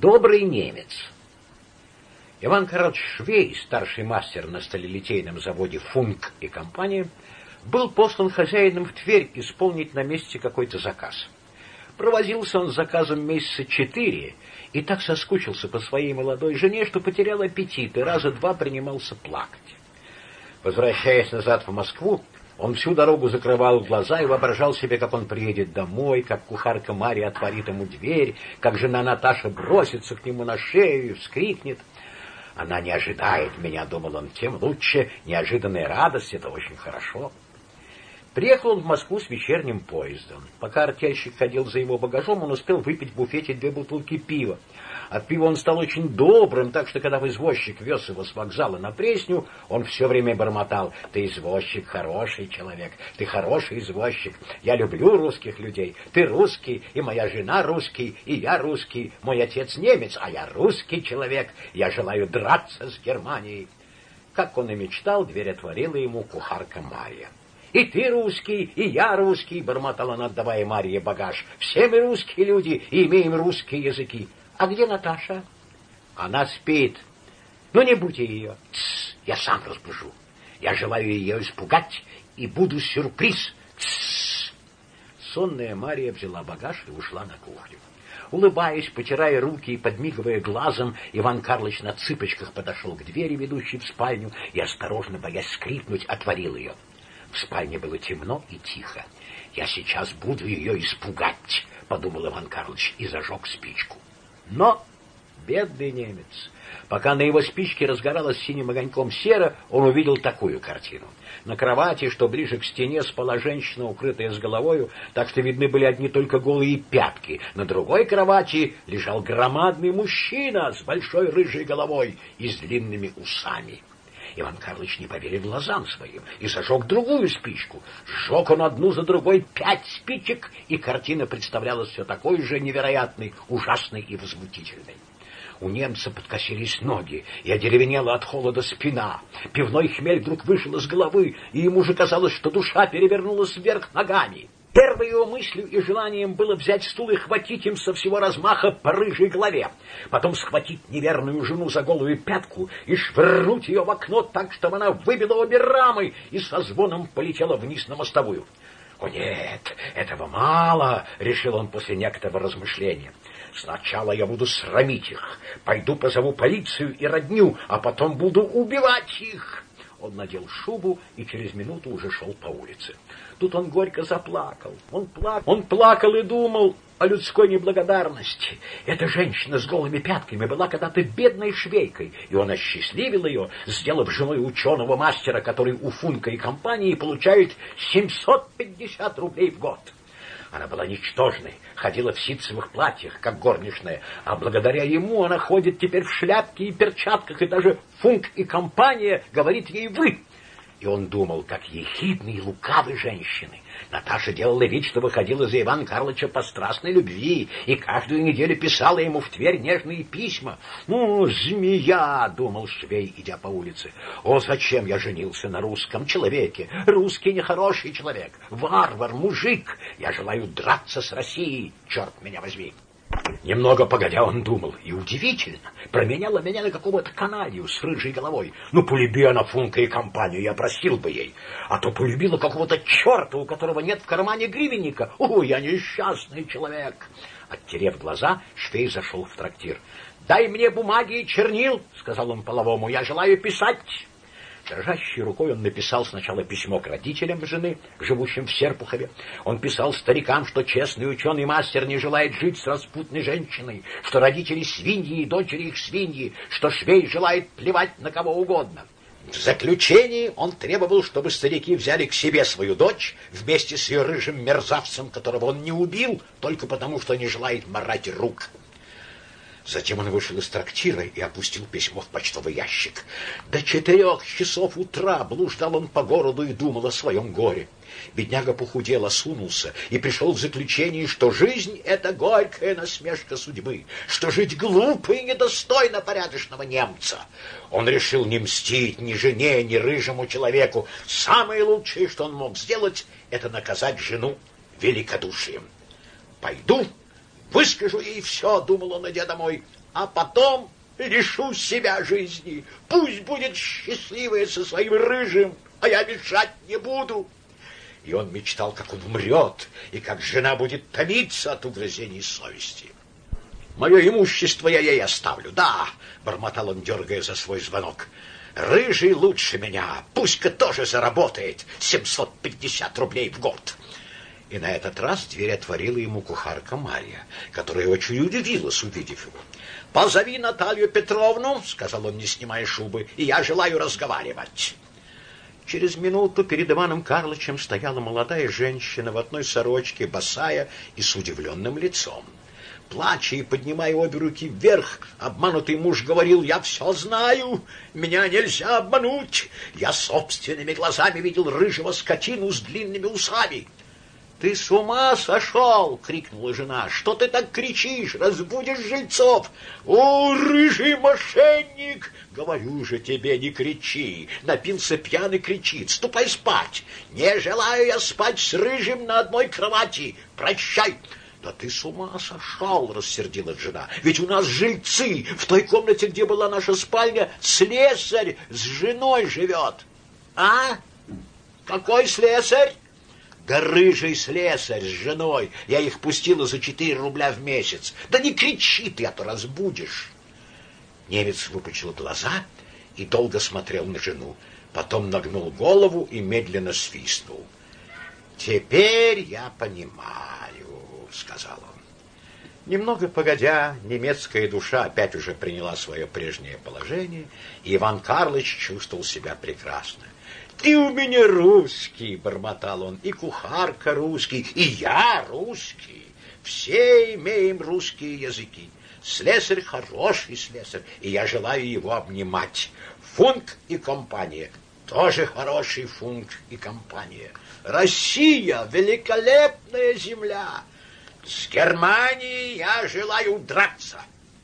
Добрый немец. Иван Карлович Швей, старший мастер на сталелитейном заводе «Функ» и компания, был послан хозяином в Тверь исполнить на месте какой-то заказ. Провозился он с заказом месяца четыре и так соскучился по своей молодой жене, что потерял аппетит и раза два принимался плакать. Возвращаясь назад в Москву, он всю дорогу закрывал глаза и воображал себе, как он приедет домой, как кухарка Мария отворит ему дверь, как жена Наташа бросится к нему на шею и вскрикнет. Она не ожидает меня, думал он, тем лучше. Неожиданная радость — это очень хорошо. Приехал он в Москву с вечерним поездом. Пока артельщик ходил за его багажом, он успел выпить в буфете две бутылки пива. От пива он стал очень добрым, так что, когда извозчик вез его с вокзала на Пресню, он все время бормотал, «Ты извозчик, хороший человек, ты хороший извозчик, я люблю русских людей, ты русский, и моя жена русский, и я русский, мой отец немец, а я русский человек, я желаю драться с Германией». Как он и мечтал, дверь отворила ему кухарка Мария. «И ты русский, и я русский», — бормотала она, отдавая Марье багаж. «Все мы русские люди и имеем русские языки. А где Наташа? Она спит. Ну, не будьте ее. Тссс, я сам разбужу. Я желаю ее испугать, и буду сюрприз. Тссс. Сонная Мария взяла багаж и ушла на кухню. Улыбаясь, потирая руки и подмигивая глазом, Иван Карлович на цыпочках подошел к двери, ведущей в спальню, и, осторожно, боясь скрипнуть, отворил ее. В спальне было темно и тихо. «Я сейчас буду ее испугать», — подумал Иван Карлович и зажег спичку. Но бедный немец, пока на его спичке разгоралась синим огоньком сера, он увидел такую картину. На кровати, что ближе к стене, спала женщина, укрытая с головою, так что видны были одни только голые пятки. На другой кровати лежал громадный мужчина с большой рыжей головой и с длинными усами. Иван Карлович не поверил глазам своим и зажег другую спичку. Сжег он одну за другой пять спичек, и картина представлялась все такой же невероятной, ужасной и возмутительной. У немца подкосились ноги, и одеревенела от холода спина. Пивной хмель вдруг вышел из головы, и ему же казалось, что душа перевернулась вверх ногами. Первой его мыслью и желанием было взять стул и хватить им со всего размаха по рыжей голове, потом схватить неверную жену за голую пятку и швырнуть ее в окно так, чтобы она выбила обе рамы и со звоном полетела вниз на мостовую. «О нет, этого мало», — решил он после некоторого размышления. «Сначала я буду срамить их, пойду позову полицию и родню, а потом буду убивать их». Он надел шубу и через минуту уже шел по улице. Тут он горько заплакал. Он плакал, он плакал и думал о людской неблагодарности. Эта женщина с голыми пятками была когда-то бедной швейкой, и он осчастливил ее, сделав женой ученого мастера, который у Функа и компании получает 750 рублей в год. Она была ничтожной, ходила в ситцевых платьях, как горничная, а благодаря ему она ходит теперь в шляпке и перчатках, и даже Функ и компания говорит ей «вы». И он думал, как ехидны и лукавы женщины. Наташа делала вид, что выходила за Ивана Карловича по страстной любви, и каждую неделю писала ему в Тверь нежные письма. «Ну, змея!» — думал швей, идя по улице. «О, зачем я женился на русском человеке? Русский нехороший человек, варвар, мужик. Я желаю драться с Россией, черт меня возьми!» Немного погодя он думал, и удивительно, променяла меня на какого-то канадию с рыжей головой. Ну, полюби она Функа и компанию, я просил бы ей. А то полюбила какого-то черта, у которого нет в кармане гривенника. О, я несчастный человек. Оттерев глаза, Швей зашел в трактир. «Дай мне бумаги и чернил», — сказал он половому, — «я желаю писать». Дрожащей рукой он написал сначала письмо к родителям жены, живущим в Серпухове. Он писал старикам, что честный ученый-мастер не желает жить с распутной женщиной, что родители свиньи и дочери их свиньи, что швей желает плевать на кого угодно. В заключении он требовал, чтобы старики взяли к себе свою дочь вместе с ее рыжим мерзавцем, которого он не убил, только потому, что не желает морать рук. Затем он вышел из трактира и опустил письмо в почтовый ящик. До четырех часов утра блуждал он по городу и думал о своем горе. Бедняга похудел, осунулся и пришел в заключение, что жизнь — это горькая насмешка судьбы, что жить глупо и недостойно порядочного немца. Он решил не мстить ни жене, ни рыжему человеку. Самое лучшее, что он мог сделать, это наказать жену великодушием. «Пойду Выскажу ей все, думал он, идя домой, а потом лишу себя жизни. Пусть будет счастливая со своим рыжим, а я мешать не буду. И он мечтал, как он умрет, и как жена будет томиться от угрызений совести. Мое имущество я ей оставлю, да, бормотал он, дергая за свой звонок. Рыжий лучше меня, пусть-ка тоже заработает 750 рублей в год. И на этот раз дверь отворила ему кухарка Марья, которая очень удивилась, увидев его. «Позови Наталью Петровну», — сказал он, не снимая шубы, — «и я желаю разговаривать». Через минуту перед Иваном Карловичем стояла молодая женщина в одной сорочке, босая и с удивленным лицом. Плача и поднимая обе руки вверх, обманутый муж говорил, «Я все знаю, меня нельзя обмануть. Я собственными глазами видел рыжего скотину с длинными усами». «Ты с ума сошел!» — крикнула жена. «Что ты так кричишь? Разбудишь жильцов!» «О, рыжий мошенник!» «Говорю же тебе, не кричи!» Напился пьяный кричит. «Ступай спать! Не желаю я спать с рыжим на одной кровати! Прощай!» «Да ты с ума сошел!» — рассердилась жена. «Ведь у нас жильцы! В той комнате, где была наша спальня, слесарь с женой живет!» «А? Какой слесарь?» Да рыжий слесарь с женой. Я их пустила за четыре рубля в месяц. Да не кричи ты, а то разбудишь. Немец выпучил глаза и долго смотрел на жену. Потом нагнул голову и медленно свистнул. «Теперь я понимаю», — сказал он. Немного погодя, немецкая душа опять уже приняла свое прежнее положение, и Иван Карлович чувствовал себя прекрасно. «Ты у меня русский!» — бормотал он. «И кухарка русский, и я русский. Все имеем русские языки. Слесарь хороший слесарь, и я желаю его обнимать. Функ и компания. Тоже хороший функ и компания. Россия — великолепная земля. С Германией я желаю драться.